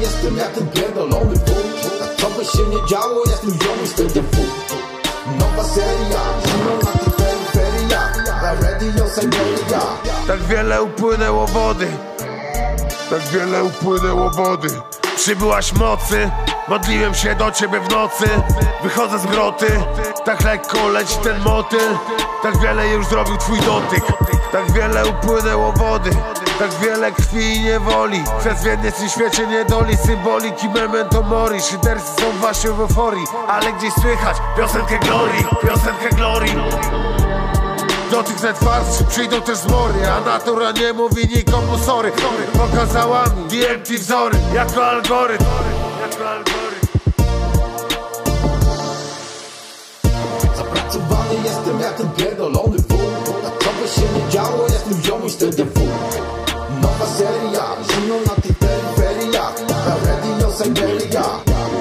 jestem jak ten pierdolony wód A co by się nie działo, jestem ziomy z TDW Nowa seria, zimno na tych peryferiach Na radio Siberia Tak wiele upłynęło wody. Tak wiele upłynęło wody. Przybyłaś mocy Modliłem się do ciebie w nocy. Wychodzę z groty Tak lekko leci ten motyl. Tak wiele już zrobił twój dotyk. Tak wiele upłynęło wody Tak wiele krwi i niewoli. Przez w tym świecie niedoli Symboliki memento mori. Szyderscy są właśnie w euforii. Ale gdzieś słychać piosenkę glory Piosenkę glory. Do tych netwarstw przyjdą też zmory A natura nie mówi nikomu sorry. Pokazała mi DMT wzory Jako algorytm. Zapracowany jestem jak ten pierdolony wód A co by się nie działo, jestem ziomy z TDW Nowa seria, zimno na tych peryferiach Na radio Siberia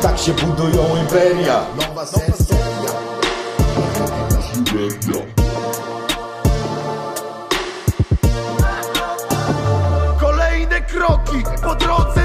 Tak się budują imperia. Nowa seria. Kolejne kroki po drodze